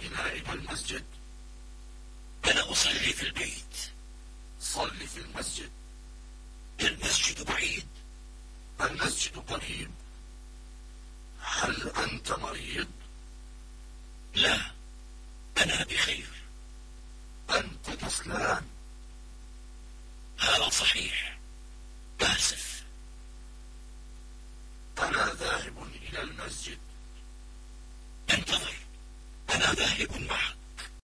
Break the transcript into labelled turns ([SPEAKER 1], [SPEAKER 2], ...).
[SPEAKER 1] بنا إلى المسجد.
[SPEAKER 2] أنا أصلي في البيت.
[SPEAKER 1] صل في المسجد.
[SPEAKER 2] المسجد بعيد.
[SPEAKER 1] المسجد قريب. هل أنت مريض؟
[SPEAKER 2] لا أنا بخير.
[SPEAKER 1] أنت كسلان
[SPEAKER 2] هذا صحيح. آسف
[SPEAKER 1] أنا ذاهب إلى المسجد.
[SPEAKER 2] أنا ذاهب معك.